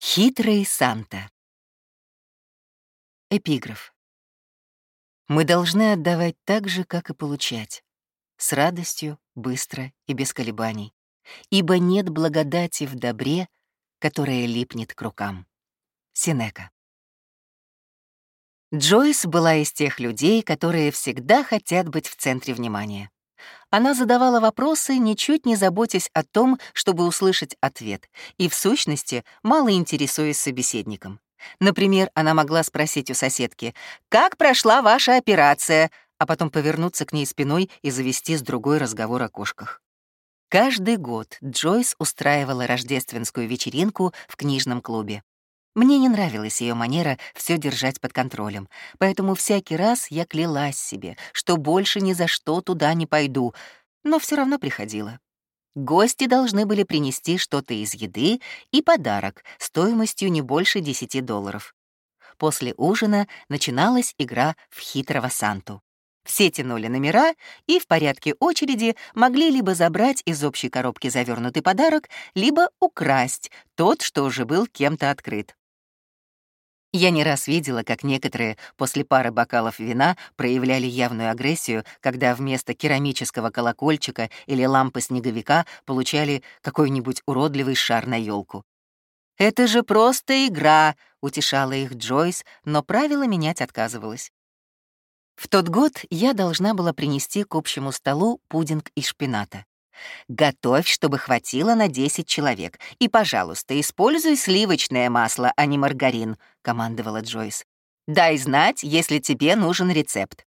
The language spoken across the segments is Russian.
Хитрый Санта. Эпиграф. Мы должны отдавать так же, как и получать, с радостью, быстро и без колебаний, ибо нет благодати в добре, которая липнет к рукам. Синека. Джойс была из тех людей, которые всегда хотят быть в центре внимания. Она задавала вопросы, ничуть не заботясь о том, чтобы услышать ответ, и, в сущности, мало интересуясь собеседником. Например, она могла спросить у соседки «Как прошла ваша операция?», а потом повернуться к ней спиной и завести с другой разговор о кошках. Каждый год Джойс устраивала рождественскую вечеринку в книжном клубе. Мне не нравилась ее манера все держать под контролем, поэтому всякий раз я клялась себе, что больше ни за что туда не пойду, но все равно приходила. Гости должны были принести что-то из еды и подарок стоимостью не больше 10 долларов. После ужина начиналась игра в хитрого Санту. Все тянули номера и в порядке очереди могли либо забрать из общей коробки завернутый подарок, либо украсть тот, что уже был кем-то открыт. Я не раз видела, как некоторые после пары бокалов вина проявляли явную агрессию, когда вместо керамического колокольчика или лампы снеговика получали какой-нибудь уродливый шар на елку. «Это же просто игра!» — утешала их Джойс, но правила менять отказывалась. В тот год я должна была принести к общему столу пудинг из шпината. Готовь, чтобы хватило на 10 человек. И, пожалуйста, используй сливочное масло, а не маргарин, командовала Джойс. Дай знать, если тебе нужен рецепт.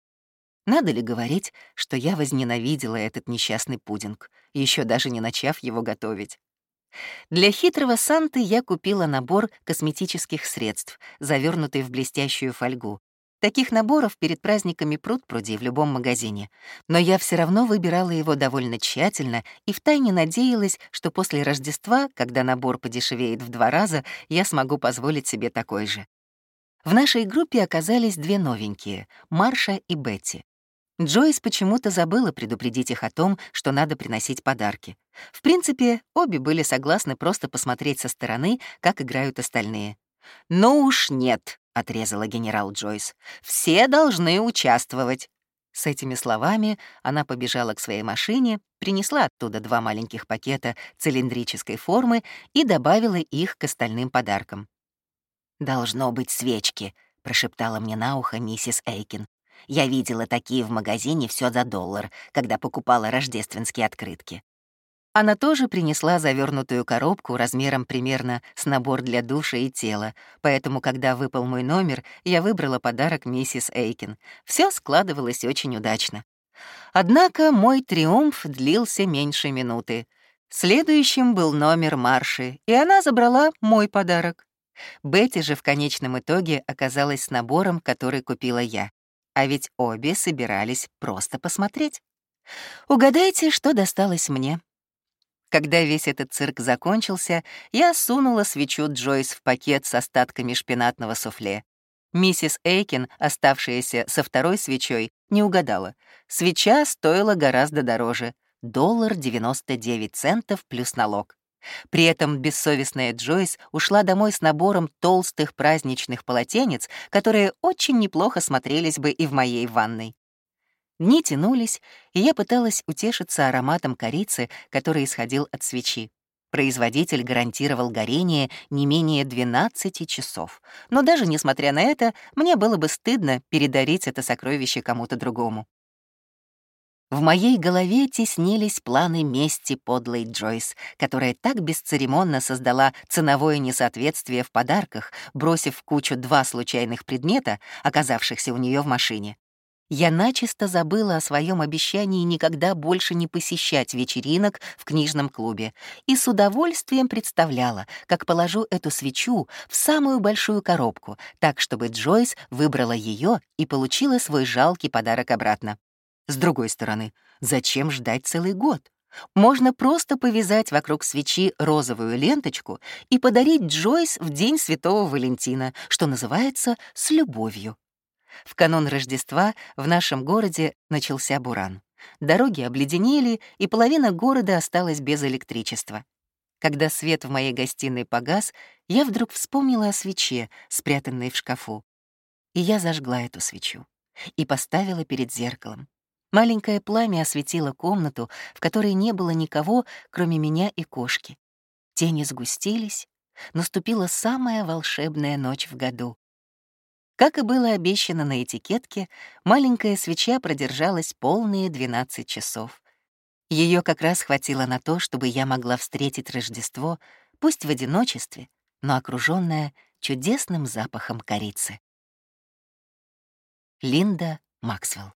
Надо ли говорить, что я возненавидела этот несчастный пудинг, еще даже не начав его готовить? Для хитрого Санты я купила набор косметических средств, завернутый в блестящую фольгу, Таких наборов перед праздниками пруд-пруди в любом магазине. Но я все равно выбирала его довольно тщательно и втайне надеялась, что после Рождества, когда набор подешевеет в два раза, я смогу позволить себе такой же. В нашей группе оказались две новенькие — Марша и Бетти. Джойс почему-то забыла предупредить их о том, что надо приносить подарки. В принципе, обе были согласны просто посмотреть со стороны, как играют остальные. «Ну уж нет», — отрезала генерал Джойс. «Все должны участвовать». С этими словами она побежала к своей машине, принесла оттуда два маленьких пакета цилиндрической формы и добавила их к остальным подаркам. «Должно быть свечки», — прошептала мне на ухо миссис Эйкин. «Я видела такие в магазине все за доллар, когда покупала рождественские открытки». Она тоже принесла завернутую коробку размером примерно с набор для душа и тела, поэтому, когда выпал мой номер, я выбрала подарок миссис Эйкин. Все складывалось очень удачно. Однако мой триумф длился меньше минуты. Следующим был номер Марши, и она забрала мой подарок. Бетти же в конечном итоге оказалась с набором, который купила я. А ведь обе собирались просто посмотреть. Угадайте, что досталось мне. Когда весь этот цирк закончился, я сунула свечу Джойс в пакет с остатками шпинатного суфле. Миссис Эйкин, оставшаяся со второй свечой, не угадала. Свеча стоила гораздо дороже — доллар 99 центов плюс налог. При этом бессовестная Джойс ушла домой с набором толстых праздничных полотенец, которые очень неплохо смотрелись бы и в моей ванной. Дни тянулись, и я пыталась утешиться ароматом корицы, который исходил от свечи. Производитель гарантировал горение не менее 12 часов. Но даже несмотря на это, мне было бы стыдно передарить это сокровище кому-то другому. В моей голове теснились планы мести подлой Джойс, которая так бесцеремонно создала ценовое несоответствие в подарках, бросив в кучу два случайных предмета, оказавшихся у нее в машине. Я начисто забыла о своем обещании никогда больше не посещать вечеринок в книжном клубе и с удовольствием представляла, как положу эту свечу в самую большую коробку, так, чтобы Джойс выбрала ее и получила свой жалкий подарок обратно. С другой стороны, зачем ждать целый год? Можно просто повязать вокруг свечи розовую ленточку и подарить Джойс в День Святого Валентина, что называется «с любовью». В канун Рождества в нашем городе начался буран. Дороги обледенели, и половина города осталась без электричества. Когда свет в моей гостиной погас, я вдруг вспомнила о свече, спрятанной в шкафу. И я зажгла эту свечу и поставила перед зеркалом. Маленькое пламя осветило комнату, в которой не было никого, кроме меня и кошки. Тени сгустились, наступила самая волшебная ночь в году. Как и было обещано на этикетке, маленькая свеча продержалась полные 12 часов. Ее как раз хватило на то, чтобы я могла встретить Рождество, пусть в одиночестве, но окружённая чудесным запахом корицы. Линда Максвелл